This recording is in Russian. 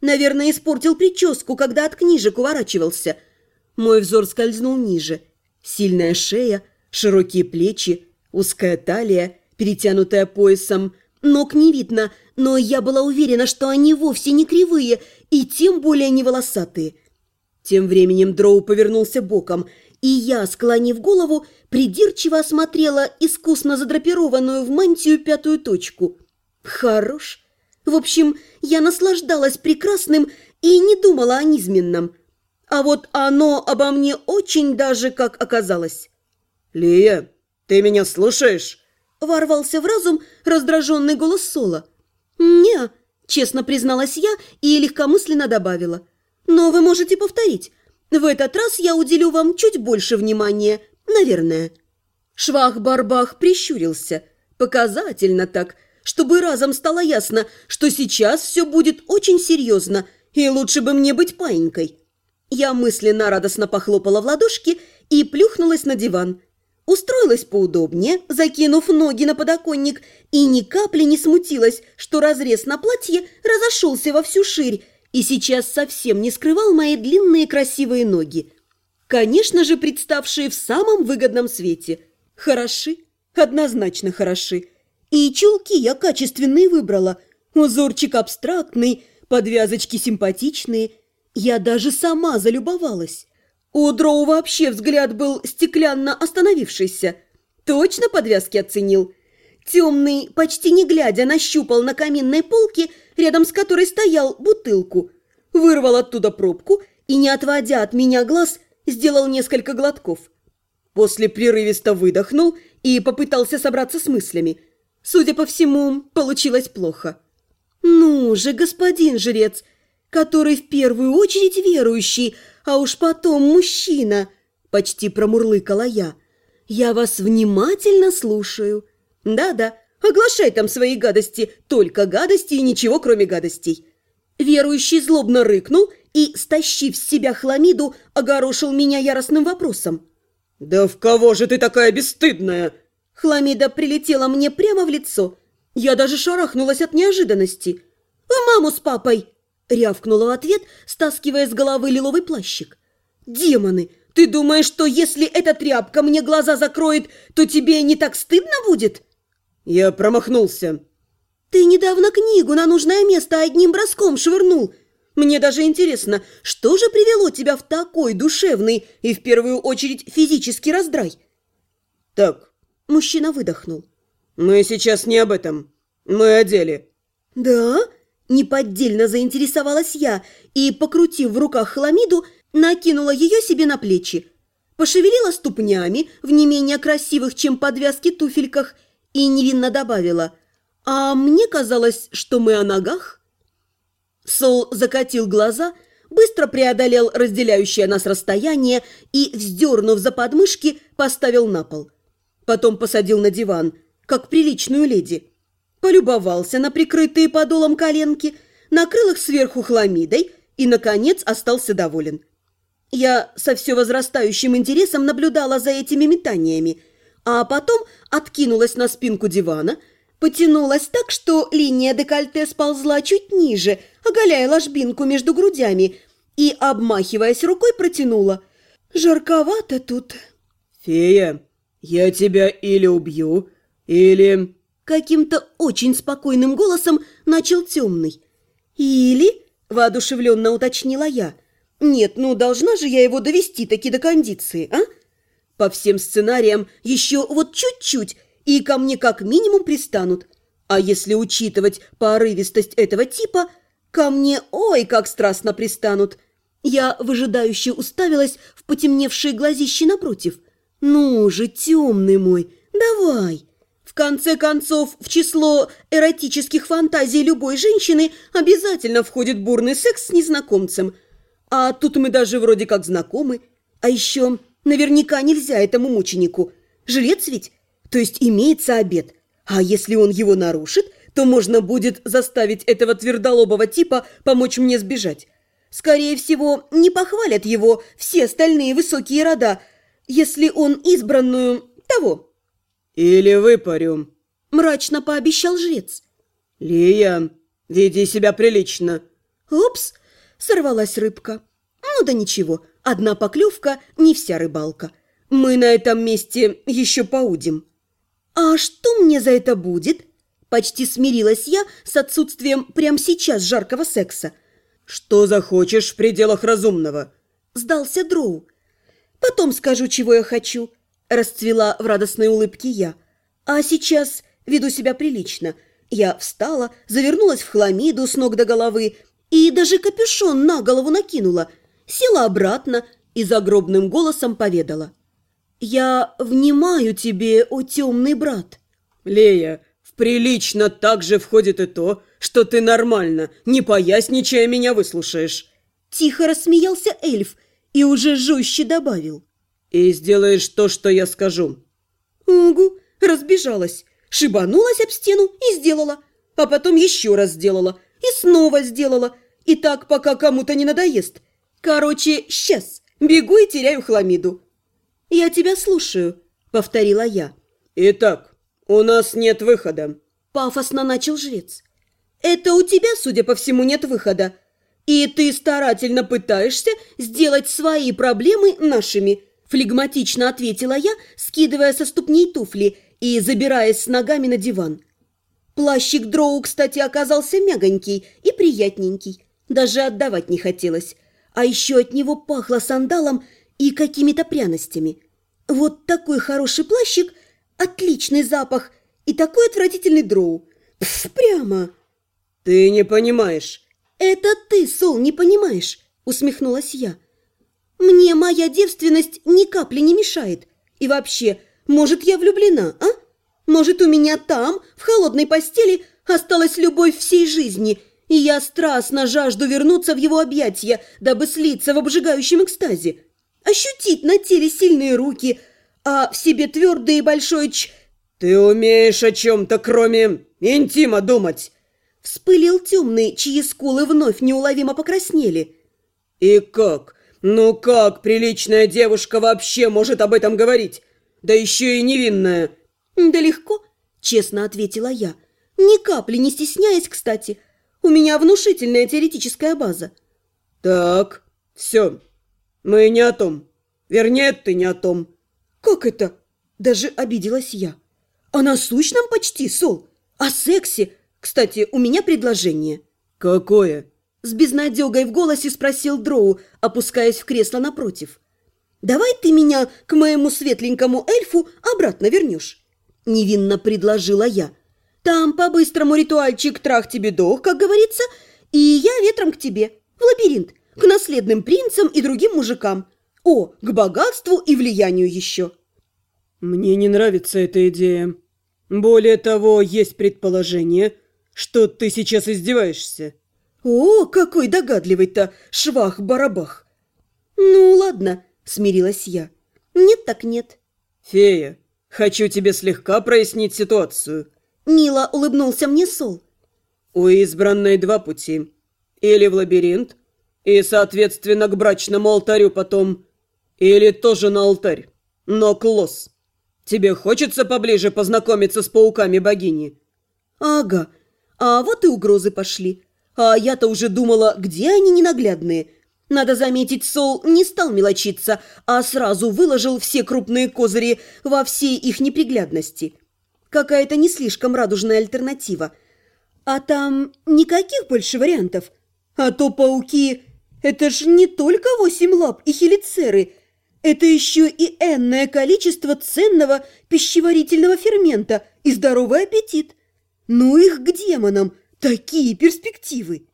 Наверное, испортил прическу, когда от книжек уворачивался. Мой взор скользнул ниже. Сильная шея, широкие плечи, узкая талия, перетянутая поясом. Ног не видно, но я была уверена, что они вовсе не кривые и тем более не волосатые. Тем временем Дроу повернулся боком, и я, склонив голову, придирчиво осмотрела искусно задрапированную в мантию пятую точку. Хорош. В общем, я наслаждалась прекрасным и не думала о низменном. А вот оно обо мне очень даже как оказалось. «Лия, ты меня слушаешь?» Ворвался в разум раздраженный голос Сола. «Не», — честно призналась я и легкомысленно добавила. «Но вы можете повторить. В этот раз я уделю вам чуть больше внимания, наверное». Швах-барбах прищурился. Показательно так — чтобы разом стало ясно, что сейчас все будет очень серьезно, и лучше бы мне быть паинькой. Я мысленно радостно похлопала в ладошки и плюхнулась на диван. Устроилась поудобнее, закинув ноги на подоконник, и ни капли не смутилась, что разрез на платье разошелся во всю ширь и сейчас совсем не скрывал мои длинные красивые ноги. Конечно же, представшие в самом выгодном свете. Хороши, однозначно хороши. И чулки я качественные выбрала. Узорчик абстрактный, подвязочки симпатичные. Я даже сама залюбовалась. У Дроу вообще взгляд был стеклянно остановившийся. Точно подвязки оценил. Темный, почти не глядя, нащупал на каминной полке, рядом с которой стоял бутылку. Вырвал оттуда пробку и, не отводя от меня глаз, сделал несколько глотков. После прерывисто выдохнул и попытался собраться с мыслями – Судя по всему, получилось плохо. «Ну же, господин жрец, который в первую очередь верующий, а уж потом мужчина!» Почти промурлыкала я. «Я вас внимательно слушаю. Да-да, оглашай там свои гадости, только гадости и ничего, кроме гадостей». Верующий злобно рыкнул и, стащив с себя хламиду, огорошил меня яростным вопросом. «Да в кого же ты такая бесстыдная?» Хламида прилетела мне прямо в лицо. Я даже шарахнулась от неожиданности. «В маму с папой!» – рявкнула в ответ, стаскивая с головы лиловый плащик. «Демоны! Ты думаешь, что если эта тряпка мне глаза закроет, то тебе не так стыдно будет?» «Я промахнулся». «Ты недавно книгу на нужное место одним броском швырнул. Мне даже интересно, что же привело тебя в такой душевный и в первую очередь физический раздрай?» «Так, Мужчина выдохнул. «Мы сейчас не об этом. Мы о деле». «Да?» Неподдельно заинтересовалась я и, покрутив в руках хламиду, накинула ее себе на плечи. Пошевелила ступнями в не менее красивых, чем подвязки туфельках, и невинно добавила. «А мне казалось, что мы о ногах?» Сол закатил глаза, быстро преодолел разделяющее нас расстояние и, вздернув за подмышки, поставил на пол – Потом посадил на диван, как приличную леди. Полюбовался на прикрытые подолом коленки, накрыл их сверху хламидой и, наконец, остался доволен. Я со все возрастающим интересом наблюдала за этими метаниями, а потом откинулась на спинку дивана, потянулась так, что линия декольте сползла чуть ниже, оголяя ложбинку между грудями, и, обмахиваясь рукой, протянула. «Жарковато тут». «Фея, «Я тебя или убью, или...» Каким-то очень спокойным голосом начал темный. «Или...» – воодушевленно уточнила я. «Нет, ну должна же я его довести таки до кондиции, а? По всем сценариям еще вот чуть-чуть, и ко мне как минимум пристанут. А если учитывать порывистость этого типа, ко мне ой как страстно пристанут». Я выжидающе уставилась в потемневшие глазищи напротив – «Ну же, темный мой, давай!» В конце концов, в число эротических фантазий любой женщины обязательно входит бурный секс с незнакомцем. А тут мы даже вроде как знакомы. А еще наверняка нельзя этому мученику. Жилец ведь? То есть имеется обед. А если он его нарушит, то можно будет заставить этого твердолобого типа помочь мне сбежать. Скорее всего, не похвалят его все остальные высокие рода, если он избранную того». «Или выпарю», – мрачно пообещал жрец. «Лия, веди себя прилично. Упс, сорвалась рыбка. Ну да ничего, одна поклевка, не вся рыбалка. Мы на этом месте еще поудим. А что мне за это будет? Почти смирилась я с отсутствием прямо сейчас жаркого секса. Что захочешь в пределах разумного? Сдался Дроу. Потом скажу, чего я хочу. Расцвела в радостной улыбке я. А сейчас веду себя прилично. Я встала, завернулась в хламиду с ног до головы и даже капюшон на голову накинула, села обратно и загробным голосом поведала. «Я внимаю тебе, о темный брат». «Лея, в прилично также входит и то, что ты нормально, не поясничая меня выслушаешь». Тихо рассмеялся эльф и уже жестче добавил. «И сделаешь то, что я скажу». «Угу», разбежалась, шибанулась об стену и сделала, а потом еще раз сделала – и снова сделала. И так, пока кому-то не надоест. Короче, сейчас. Бегу и теряю хламиду. «Я тебя слушаю», — повторила я. «Итак, у нас нет выхода», — пафосно начал жрец. «Это у тебя, судя по всему, нет выхода. И ты старательно пытаешься сделать свои проблемы нашими», — флегматично ответила я, скидывая со ступней туфли и забираясь с ногами на диван. Плащик Дроу, кстати, оказался мягонький и приятненький. Даже отдавать не хотелось. А еще от него пахло сандалом и какими-то пряностями. Вот такой хороший плащик, отличный запах и такой отвратительный Дроу. Пф, прямо. Ты не понимаешь. Это ты, Сол, не понимаешь, усмехнулась я. Мне моя девственность ни капли не мешает. И вообще, может, я влюблена, а? Может, у меня там, в холодной постели, осталась любовь всей жизни, и я страстно жажду вернуться в его объятия, дабы слиться в обжигающем экстазе. Ощутить на теле сильные руки, а в себе твердый и большой ч... «Ты умеешь о чем-то, кроме интима, думать!» Вспылил темный, чьи скулы вновь неуловимо покраснели. «И как? Ну как приличная девушка вообще может об этом говорить? Да еще и невинная!» «Да легко», – честно ответила я. «Ни капли не стесняясь, кстати. У меня внушительная теоретическая база». «Так, все. Мы не о том. Вернее, ты не о том». «Как это?» – даже обиделась я. «О насущном почти, Сол. О сексе. Кстати, у меня предложение». «Какое?» С безнадегой в голосе спросил Дроу, опускаясь в кресло напротив. «Давай ты меня к моему светленькому эльфу обратно вернешь невинно предложила я. «Там по-быстрому ритуальчик трах тебе дох, как говорится, и я ветром к тебе, в лабиринт, к наследным принцам и другим мужикам. О, к богатству и влиянию еще». «Мне не нравится эта идея. Более того, есть предположение, что ты сейчас издеваешься». «О, какой догадливый-то швах-барабах!» «Ну, ладно», — смирилась я. «Нет так нет». «Фея, Хочу тебе слегка прояснить ситуацию. Мило улыбнулся мне Сол. У избранной два пути. Или в лабиринт, и, соответственно, к брачному алтарю потом. Или тоже на алтарь, но к лос. Тебе хочется поближе познакомиться с пауками богини? Ага, а вот и угрозы пошли. А я-то уже думала, где они ненаглядные – надо заметить, Сол не стал мелочиться, а сразу выложил все крупные козыри во всей их неприглядности. Какая-то не слишком радужная альтернатива. А там никаких больше вариантов. А то пауки – это ж не только восемь лап и хелицеры, это еще и энное количество ценного пищеварительного фермента и здоровый аппетит. Ну их к демонам, такие перспективы!